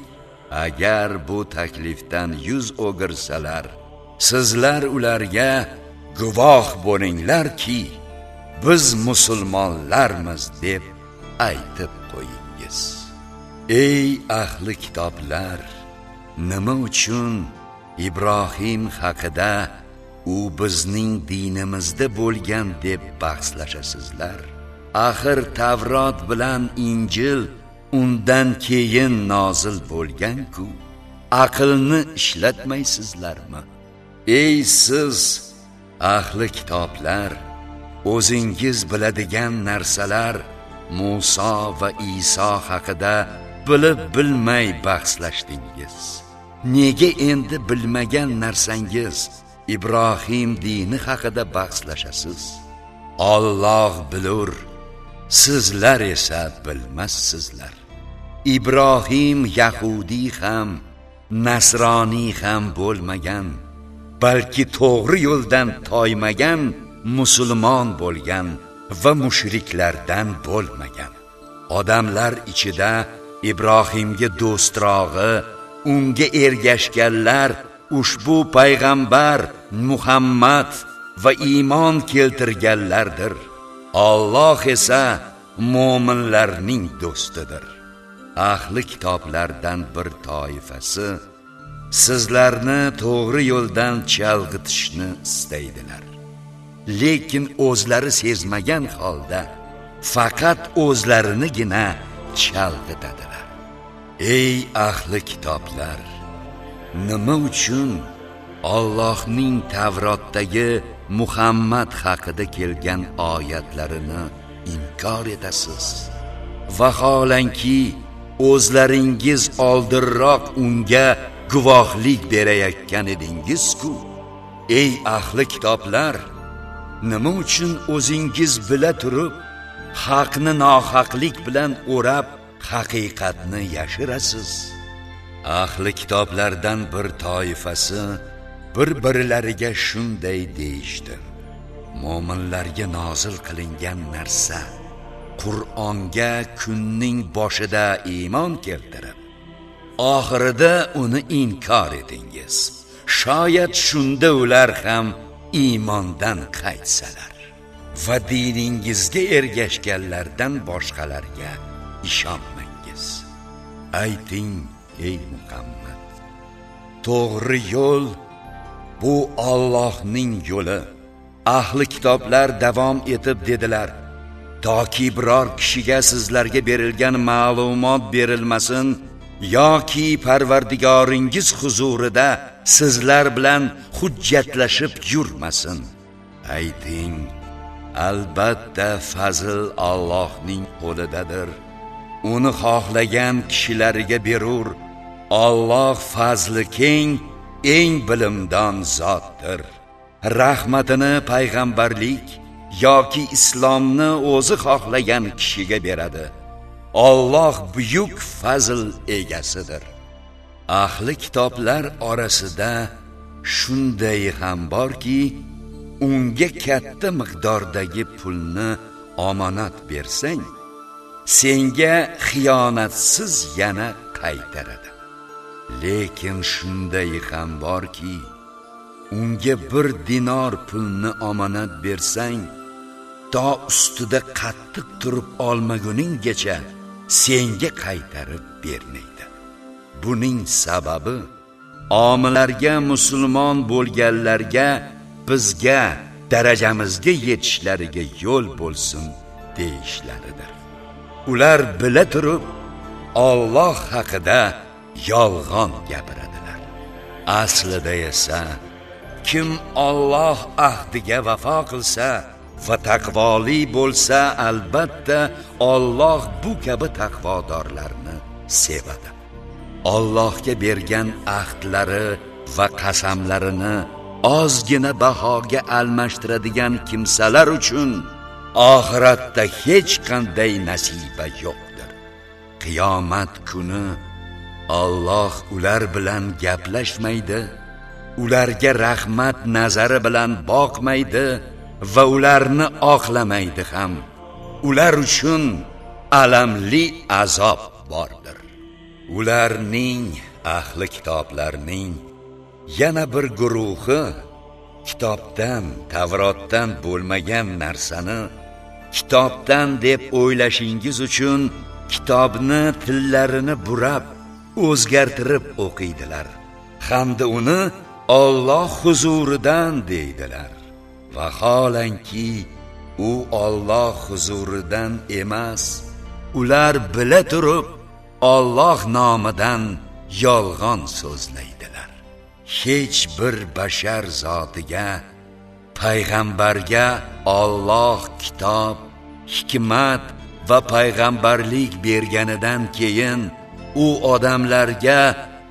Speaker 1: Agar bu taklifdan yuz o'girsalar sizlar ularga guvoh bo'linglarki biz musulmonlarmiz deb aytib qo'yingiz. Ey ahli kitoblar nima uchun ibrohim haqida u bizning dinimizda bo'lgan deb bahslashasizlar? Axir tavrot bilan injil undan keyin nozil bo'lgan-ku. Aqlni ishlatmaysizlarmi? Ey siz ahli kitoblar o'zingiz biladigan narsalar Musa va Iso haqida bilib bilmay bahslashdingiz. Nega endi bilmagan narsangiz ibrohim dini haqida bahslashasiz? Alloh bilur sizlar esa bilmassizlar. Ibrohim yahudiy ham nasroniy ham bo'lmagan balki to'g'ri yo'ldan toymagan musulmon bo'lgan va mushriklardan bo'lmagan. Odamlar ichida ibrohimga do'strog'i unga ergashganlar ushbu payg'ambar muhammad va iymon keltirganlardir. Alloh esa mo'minlarning do'stidir. Ahli kitoblardan bir toifasi sizlarni to'g'ri yo'ldan chalg'itishni istaydilar. Lekin o'zlari sezmagan holda faqat o'zlarinigina chalg'itadilar. Ey ahli kitoblar nima uchun Allohning Tavrotdagi Muhammad haqida kelgan oyatlarini inkor etasiz. Vaholanki o'zlaringiz oldinroq unga guvohlik berayotgan edingiz-ku. Ey ahli kitoblar nima uchun o'zingiz bila turib haqni nohaqlik bilan o'rab haqiqatni yashirasiz? Ahli kitoblardan bir toifasi bir birlariga shunday deyishdi. Mo'minlarga nozil qilingan narsa qur'onga kunning boshida iymon keltirib oxirida uni inkor edingiz. Shoyat shunda ular ham iymondan qaytsalar va diningizga ergashganlardan boshqalarga ishonmangiz. Ayting ey muhammad to'g'ri yo'l bu Allohning yo'li. Ahli kitoblar davom etib dedilar toki biror kishiga sizlarga berilgan ma'lumot berilmasin yoki parvardigoringiz huzurida sizlar bilan hujjatlashib yurmasin. Ayting albatta fazl Allohning qo'lidadir. Uni xohlagan kishilariga berur Alloh fazli keng eng bilimdon zotdir. Rahmatini payg'ambarlik yoki islomni o'zi xohlagan kishiga beradi. Alloh buyuk fazl egasidir. Ahli kitoblar orasida shunday ham borki unga katta miqdordagi pulni omonat bersang senga xiyonatsiz yana qaytaradi. Lekin shunday ham borki unga bir dinor pulni omonat bersang to ustida qattiq turib olmaguninggacha senga qaytarib bermaydi. Buning sababi omilarga musulmon bo'lganlarga bizga darajamizga yetishlariga yo'l bo'lsin deyishlaridir. Ular bila turib Alloh haqida yolg'on gapiradilar. Aslida esa kim Alloh ahdiga vafo qilsa va taqvoli bo'lsa albatta Alloh bu kabi taqvodorlarni sevadi. Allohga bergan ahdlari va qasamlarini ozgina bahoga almashtiradigan kimsalar uchun oxiratda hech qanday nasiba yo'qdir. Qiyomat kuni Alloh ular bilan gaplashmaydi ularga rahmat nazari bilan boqmaydi va ularni oqlamaydi ham. Ular uchun alamli azob bordir. Ularning ahli kitoblarning yana bir guruhi kitobdan tavrotdan bo'lmagan narsani kitobdan deb o'ylashingiz uchun kitobni tillarini burab o'zgartirib o'qiydilar. Hamda uni Alloh huzuridan deydilar. Vaholanki u Alloh huzuridan emas ular bila turib Alloh nomidan yolg'on so'zlaydilar. Hech bir bashar zotiga payg'ambarga Alloh kitob hikmat va payg'ambarlik berganidan keyin u odamlarga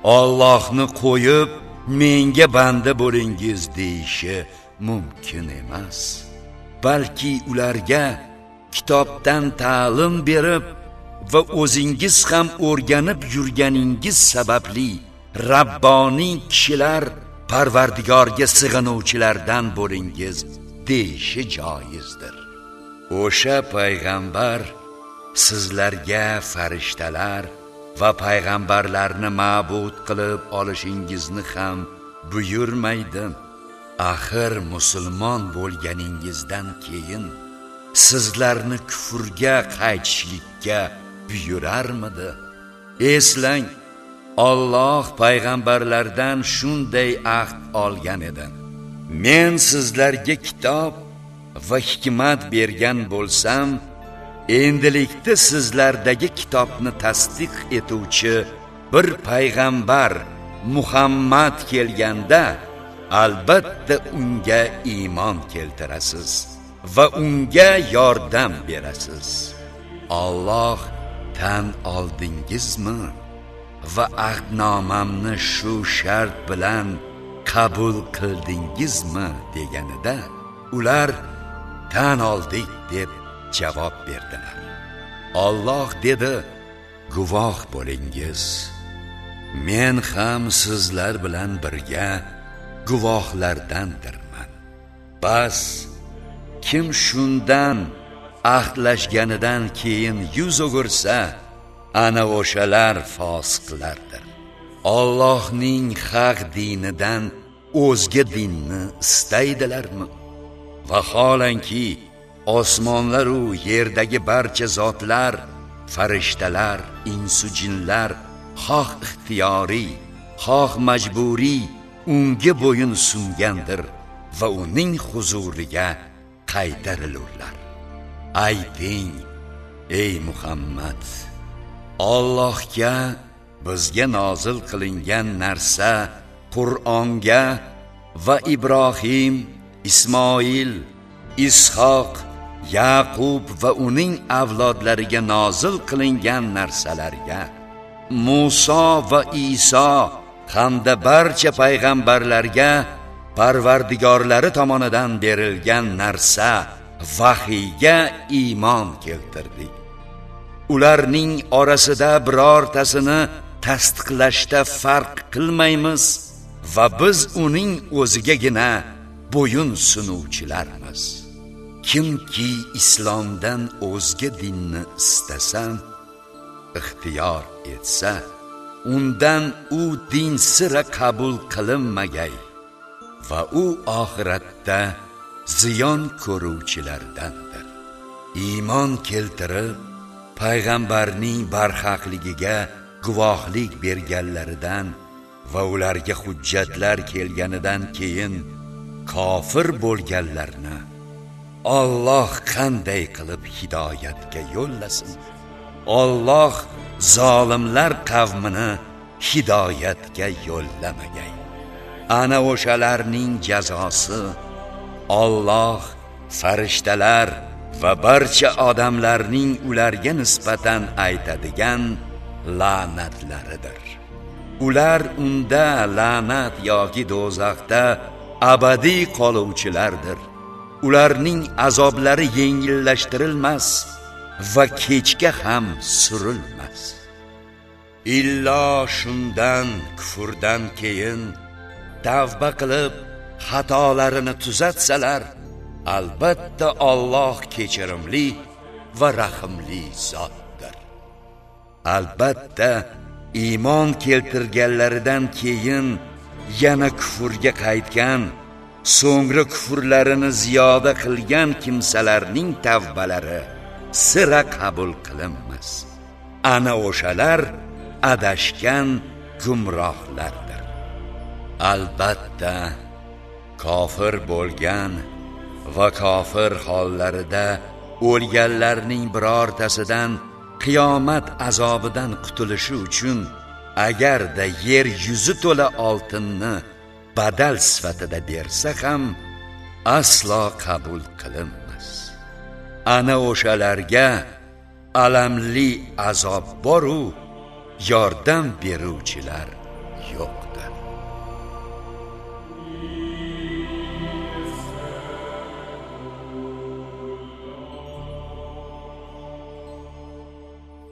Speaker 1: Allohni qo'yib menga banda bo'lingiz deyishi mumkin emas. Balki ularga kitobdan ta'lim berib va o'zingiz ham o'rganib yurganingiz sababli rabboniy kishilar parvardigorga sig'inuvchilardan bo'lingiz deyishi joizdir. O'sha payg'ambar sizlarga farishtalar va payg'ambarlarni ma'bud qilib olishingizni ham buyurmaydi. Axir musulmon bo'lganingizdan keyin sizlarni kufrga qaytishlikka buyurarmidi? Eslang Alloh payg'ambarlardan shunday ahd olgan edi men sizlarga kitob va hikmat bergan bo'lsam endilikda sizlardagi kitobni tasdiq etuvchi bir payg'ambar Muhammad kelganda albatta unga iymon keltirasiz va unga yordam berasiz. Alloh tan oldingizmi? Va ahdnomamni shu shart bilan qabul qildingizmi deganida ular tan oldik deb javob berdilar. Alloh dedi guvoh bo'lingiz. Men ham sizlar bilan birga guvohlardandirman. Bas kim shundan ahdlashganidan keyin yuz o'girsa ana o'shalar fosiqlardir. Allohning haq dinidan o'zga dinni istaydilarmi? Vaholanki osmonlar u yerdagi barcha zotlar farishtalar insu jinlar xoh ixtiyoriy xoh majburiy unga bo'yin sungandir va uning huzuriga qaytarilurlar. Ayting ey muhammad Allohga bizga nozil qilingan narsa Qur'onga va Ibrohim, Ismoil, Ishoq, Yaqub va uning avlodlariga nozil qilingan narsalarga Musa va Iso hamda barcha payg'ambarlarga parvardigorlari tomonidan berilgan narsa vahiyga iymon keltirdik ularning orasida birortasini tasdiqlashda farq qilmaymiz va biz uning o'zigagina bo'yun sunuvchilarmiz. Kimki islomdan o'zga dinni istasa ixtiyor etsa undan u din sira qabul qilinmagay va u oxiratda ziyon ko'ruvchilardandir. Iymon keltirib payg'ambarning barhaqligiga guvohlik berganlaridan va ularga hujjatlar kelganidan keyin kofir bo'lganlarni Alloh qanday qilib hidoyatga yo'llasin? Alloh zolimlar qavmini hidoyatga yo'llamagay. Ana o'shalarning jazosi Alloh farishtalar va barcha odamlarning ularga nisbatan aytadigan la'natlaridir. Ular unda la'nat yoki do'zaxda abadiy qoluvchilardir. Ularning azoblari yengillashtirilmas va kechga ham surilmas. Illo shundan kufrdan keyin tavba qilib xatolarini tuzatsalar albatta Alloh kechirimli va rahimli zotdir. Albatta iymon keltirganlaridan keyin yana kufrga qaytgan so'ngra kufrlarini ziyoda qilgan kimsalarning tavbalari sira qabul qilinmas. Ana o'shalar adashgan gumrohlardir. Albatta kofir bo'lgan va kofir hollarida o'lganlarning birortasidan qiyomat azobidan qutulishi uchun agarda yer yuzi to'la oltinni badal sifatida bersa ham aslo qabul qilinmas. Ana o'shalarga alamli azob boru yordam beruvchilar